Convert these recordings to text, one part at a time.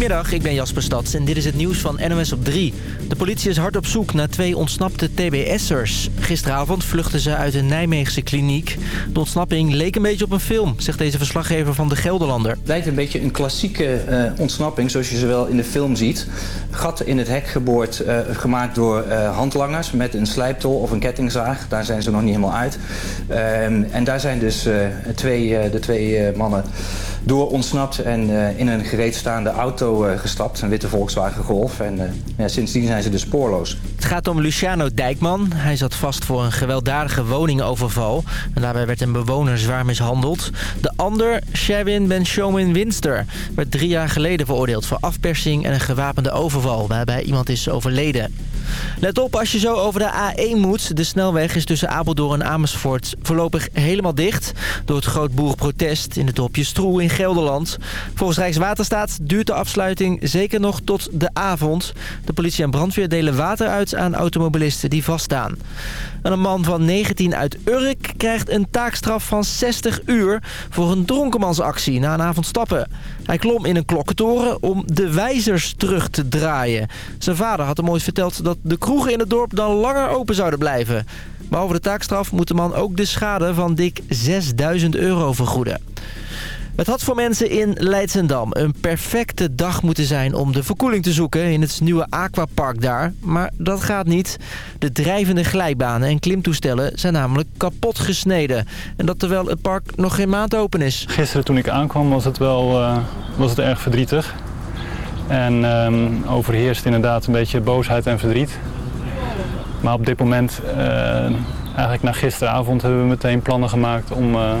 Goedemiddag, ik ben Jasper Stads en dit is het nieuws van NOS op 3. De politie is hard op zoek naar twee ontsnapte TBS'ers. Gisteravond vluchtten ze uit een Nijmeegse kliniek. De ontsnapping leek een beetje op een film, zegt deze verslaggever van De Gelderlander. Het lijkt een beetje een klassieke uh, ontsnapping, zoals je ze wel in de film ziet. Gat in het hek geboord, uh, gemaakt door uh, handlangers met een slijptol of een kettingzaag. Daar zijn ze nog niet helemaal uit. Ehm, en daar zijn dus twee, de twee mannen door ontsnapt en in een gereedstaande auto uh, gestapt. Een witte Volkswagen Golf. En uh, ja, sindsdien zijn ze dus spoorloos. Het gaat om Luciano Dijkman. Hij zat vast voor een gewelddadige woningoverval. En daarbij werd een bewoner zwaar mishandeld. De ander, Sherwin Ben Winster, werd drie jaar geleden veroordeeld voor afpersing en een gewapende overval. Waarbij iemand is overleden. Let op als je zo over de A1 moet. De snelweg is tussen Apeldoorn en Amersfoort voorlopig helemaal dicht. Door het groot boerenprotest in het dorpje Stroe in Gelderland. Volgens Rijkswaterstaat duurt de afsluiting zeker nog tot de avond. De politie en brandweer delen water uit aan automobilisten die vaststaan. En een man van 19 uit Urk krijgt een taakstraf van 60 uur... voor een dronkenmansactie na een avond stappen. Hij klom in een klokkentoren om de wijzers terug te draaien. Zijn vader had hem ooit verteld dat de kroegen in het dorp dan langer open zouden blijven. Behalve de taakstraf moet de man ook de schade van dik 6000 euro vergoeden. Het had voor mensen in Leidsendam een perfecte dag moeten zijn om de verkoeling te zoeken in het nieuwe aquapark daar. Maar dat gaat niet. De drijvende glijbanen en klimtoestellen zijn namelijk kapot gesneden. En dat terwijl het park nog geen maand open is. Gisteren toen ik aankwam was het wel uh, was het erg verdrietig. En um, overheerst inderdaad een beetje boosheid en verdriet. Maar op dit moment, uh, eigenlijk na gisteravond, hebben we meteen plannen gemaakt om... Uh,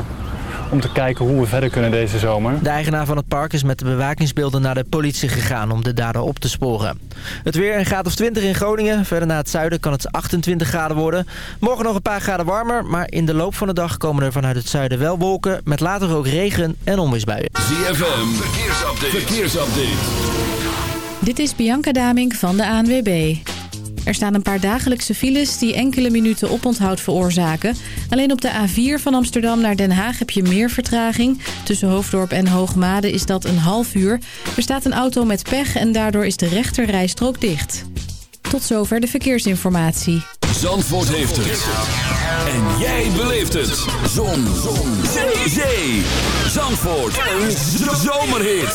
om te kijken hoe we verder kunnen deze zomer. De eigenaar van het park is met de bewakingsbeelden naar de politie gegaan om de dader op te sporen. Het weer een graad of 20 in Groningen. Verder naar het zuiden kan het 28 graden worden. Morgen nog een paar graden warmer, maar in de loop van de dag komen er vanuit het zuiden wel wolken... met later ook regen en onweersbuien. ZFM, verkeersupdate. verkeersupdate. Dit is Bianca Daming van de ANWB. Er staan een paar dagelijkse files die enkele minuten oponthoud veroorzaken. Alleen op de A4 van Amsterdam naar Den Haag heb je meer vertraging. Tussen Hoofddorp en Hoogmade is dat een half uur. Er staat een auto met pech en daardoor is de rechterrijstrook dicht. Tot zover de verkeersinformatie. Zandvoort heeft het. En jij beleeft het. Zon. Zon. Zee. Zandvoort. Een zomerhit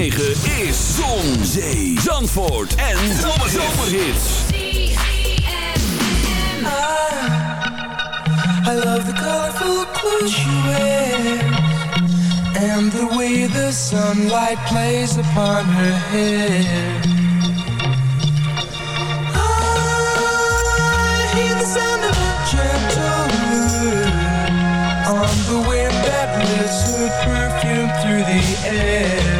106.9 is Zon, Zee, Zandvoort en Zomerhits. I love the colorful clothes she wears And the way the sunlight plays upon her hair I hear the sound of a gentle word On the wind that lifts her perfume through the air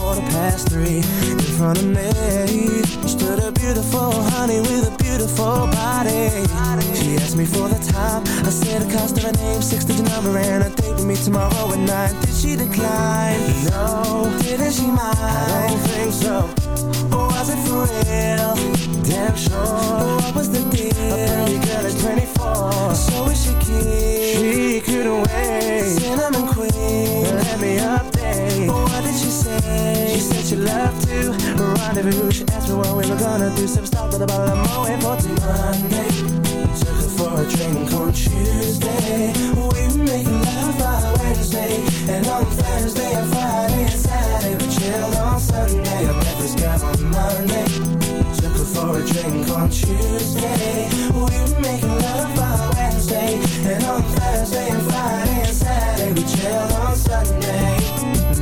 Quarter past three. In front of me stood a beautiful honey with a beautiful body. She asked me for the time. I said the cost of her name, six digit number, and a date with me tomorrow at night. Did she decline? No. Didn't she mind? I don't think so. Was it for real? Damn sure. What was the deal? A pretty girl is 24. So is she keen? She couldn't wait. Cinnamon queen. Let me update. What did she say? She said she loved to rendezvous. She asked me what we were gonna do. So stopped at a bottle of Moet for Monday. Took her for a drink on Tuesday. We were making love by Wednesday. And on Thursday and Friday and Saturday we chilled on Sunday. I met this girl on Monday. Took her for a drink on Tuesday. We were making love by Wednesday. And on Thursday and Friday and Saturday we chilled on Sunday.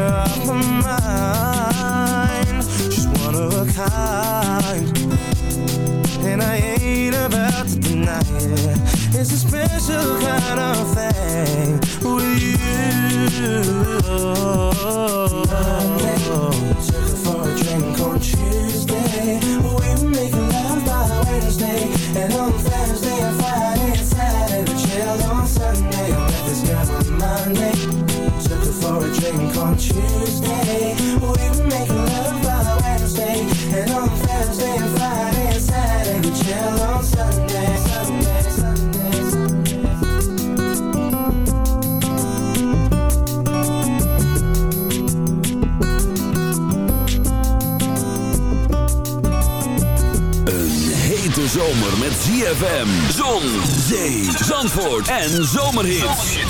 off She's one of a kind And I ain't about to deny it It's a special kind of thing With you Tuesday We Een hete zomer met ZFM, zon, zee, zandvoort en zomerhits.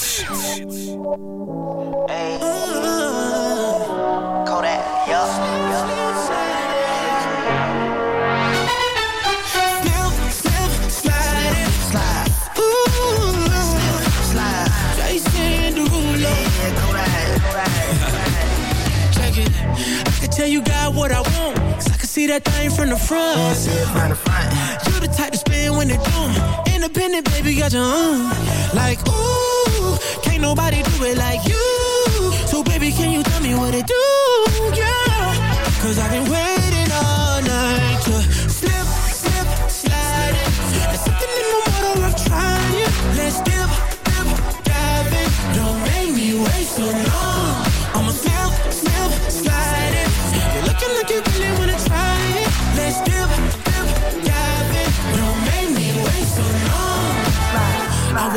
From the front. See it from the front. You the type to spin when they're done. Independent, baby, got your own. Like, ooh, can't nobody do it like you. So, baby, can you tell me what it do? Yeah. Cause I've been waiting all night to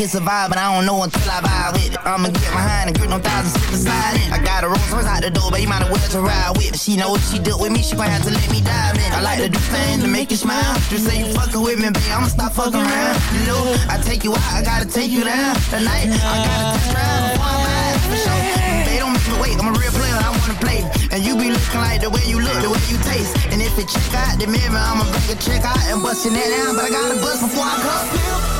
It's a vibe, but I don't know until I vibe with it. I'ma get behind and grip no thousand slip beside it. I got a Rolls Royce out the door, but you might as well to ride with. She know if she do with me, she gon' have to let me dive in. I like to do things to make you smile. Just say you fucking with me, babe, I'ma stop fucking around. You know, I take you out, I gotta take you down. Tonight, I gotta test drive before I'm. For sure. They don't make me wait, I'm a real player, I wanna play. And you be looking like the way you look, the way you taste. And if it check out the mirror, I'ma bring a check out and bust your net down. But I gotta bust before I come.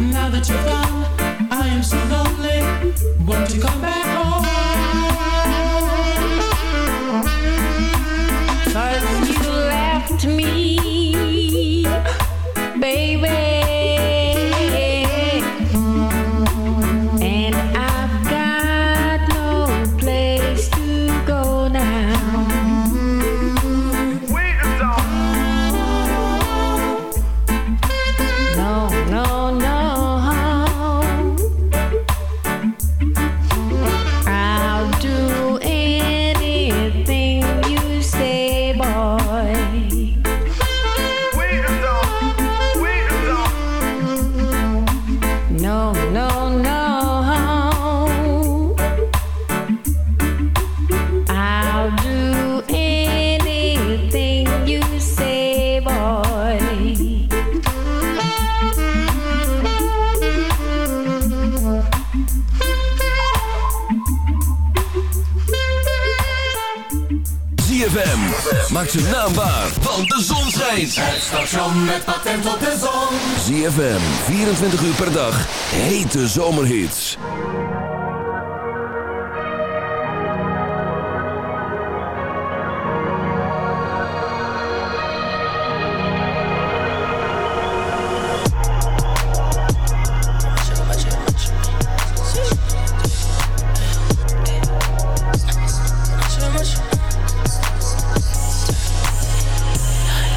now that you've gone. Uur per dag. Hete zomerhits.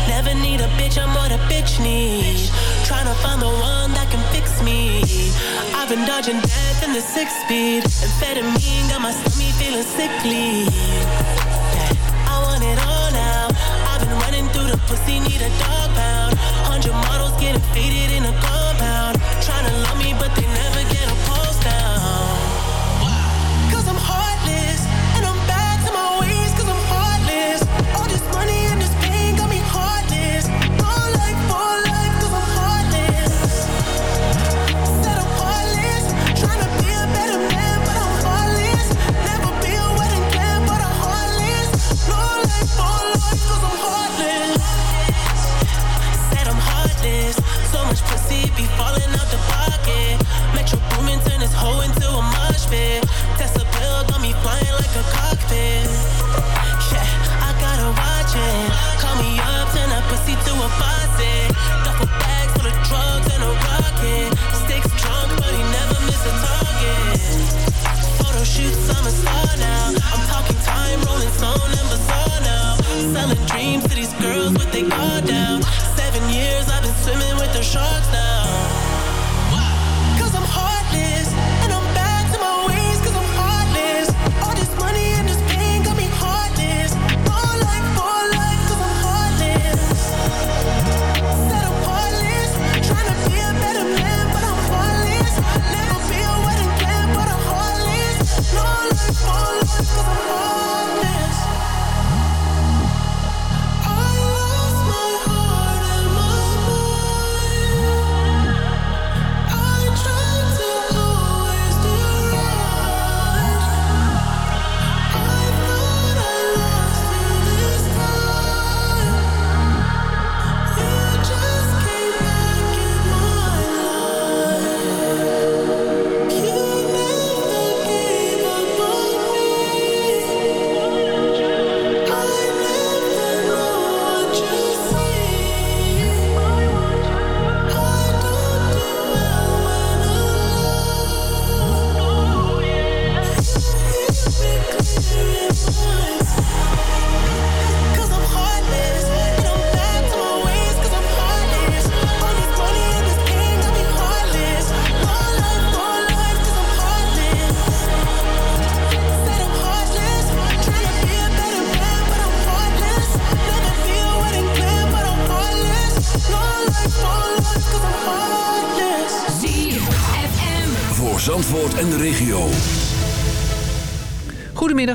Never need a bitch, I'm what a bitch need. Tryna find the one I've been dodging death in the six speed. Amphetamine got my stomach feeling sickly. Yeah, I want it all now. I've been running through the pussy, need a dog pound. Hundred models getting faded in a compound. Tryna love me, but they never get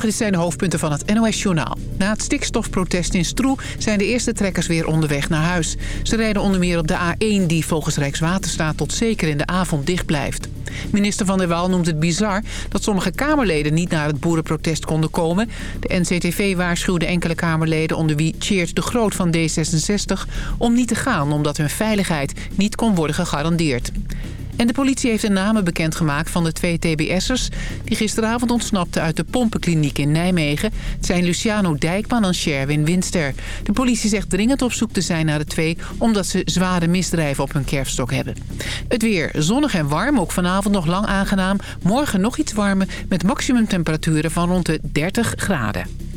dit zijn de hoofdpunten van het NOS-journaal. Na het stikstofprotest in Stroe zijn de eerste trekkers weer onderweg naar huis. Ze rijden onder meer op de A1 die volgens Rijkswaterstaat tot zeker in de avond dicht blijft. Minister Van der Waal noemt het bizar dat sommige Kamerleden niet naar het boerenprotest konden komen. De NCTV waarschuwde enkele Kamerleden onder wie Cheert de Groot van D66 om niet te gaan omdat hun veiligheid niet kon worden gegarandeerd. En de politie heeft de namen bekendgemaakt van de twee TBS'ers... die gisteravond ontsnapten uit de pompenkliniek in Nijmegen. Het zijn Luciano Dijkman en Sherwin Winster. De politie zegt dringend op zoek te zijn naar de twee... omdat ze zware misdrijven op hun kerfstok hebben. Het weer zonnig en warm, ook vanavond nog lang aangenaam. Morgen nog iets warmer met maximumtemperaturen van rond de 30 graden.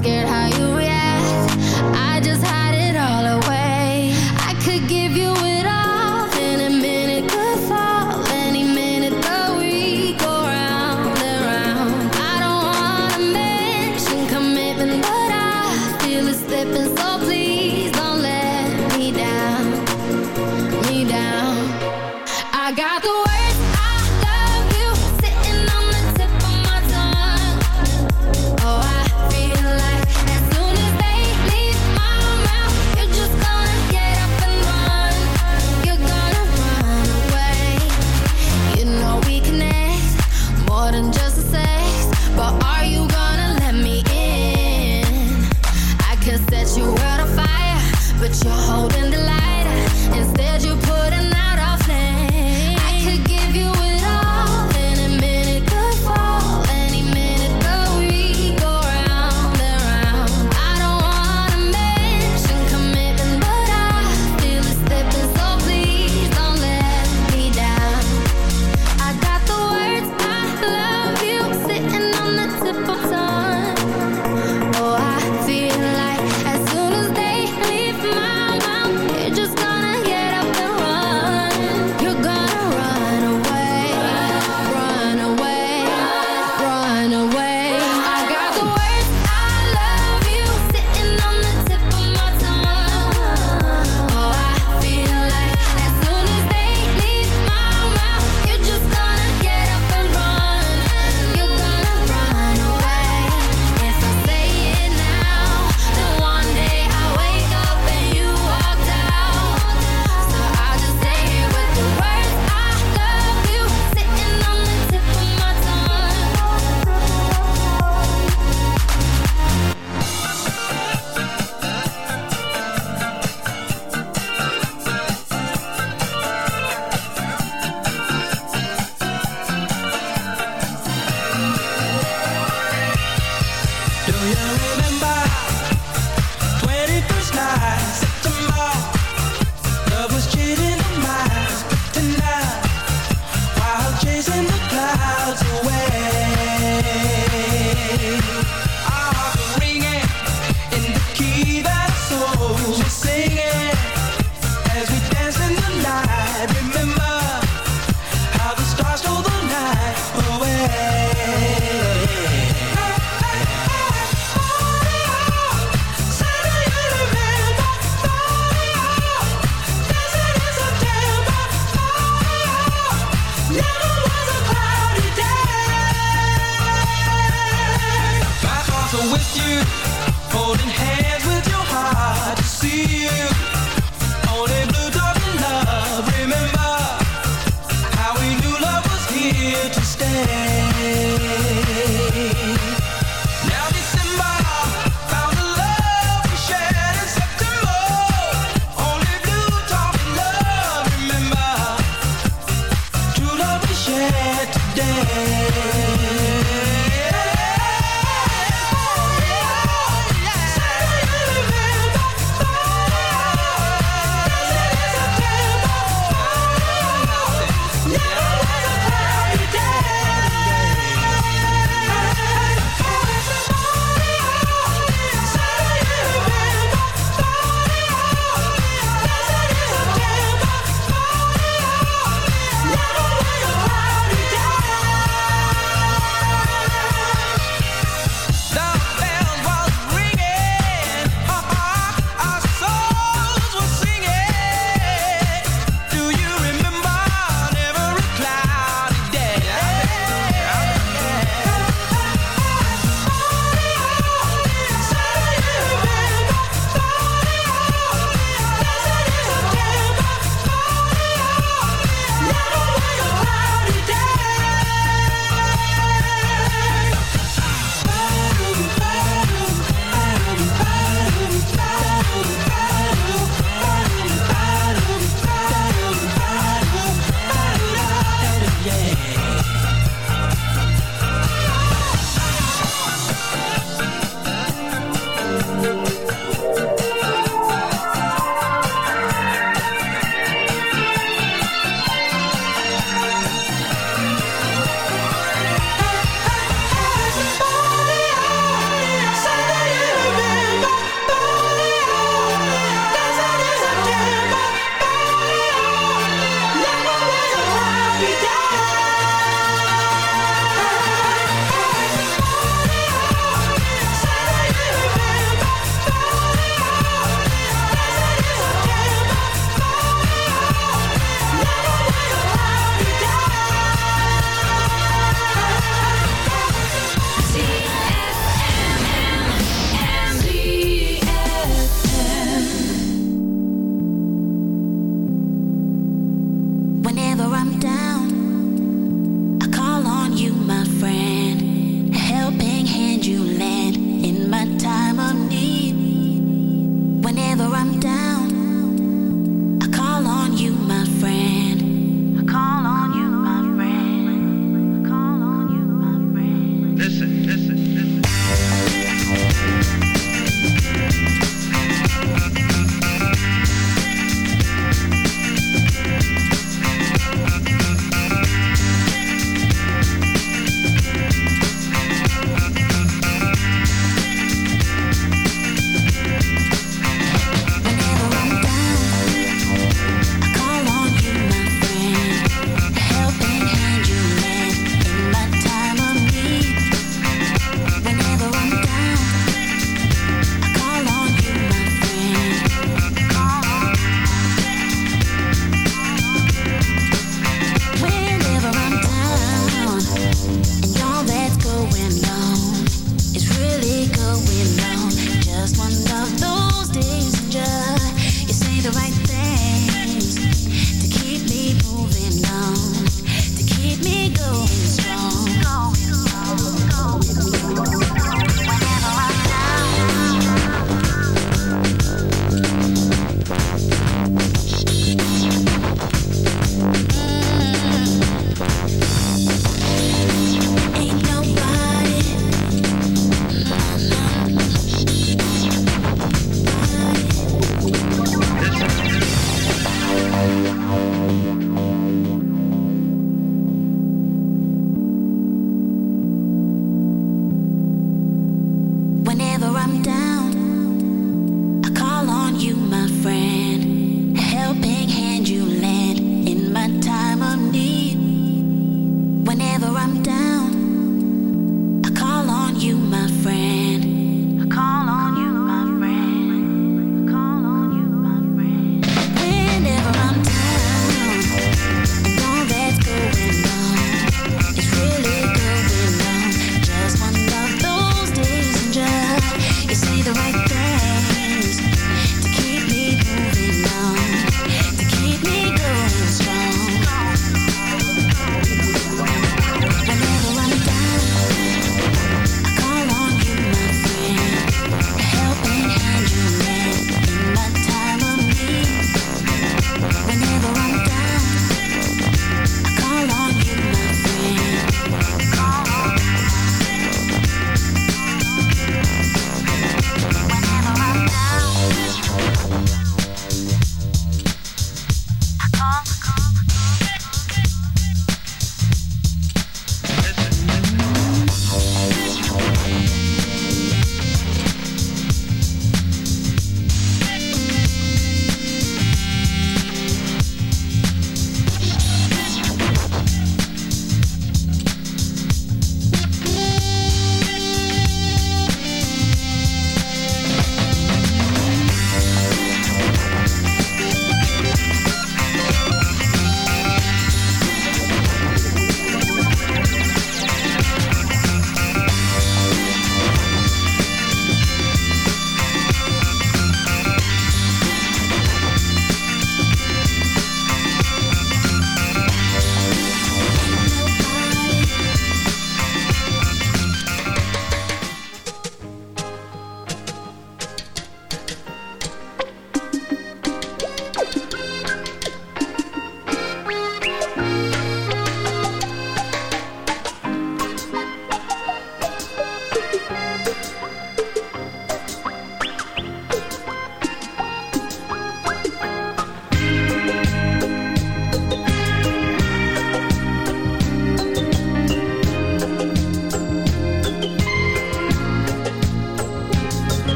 Scared how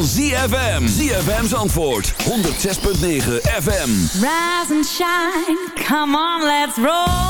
van ZFM. ZFM's antwoord. 106.9 FM. Rise and shine. Come on, let's roll.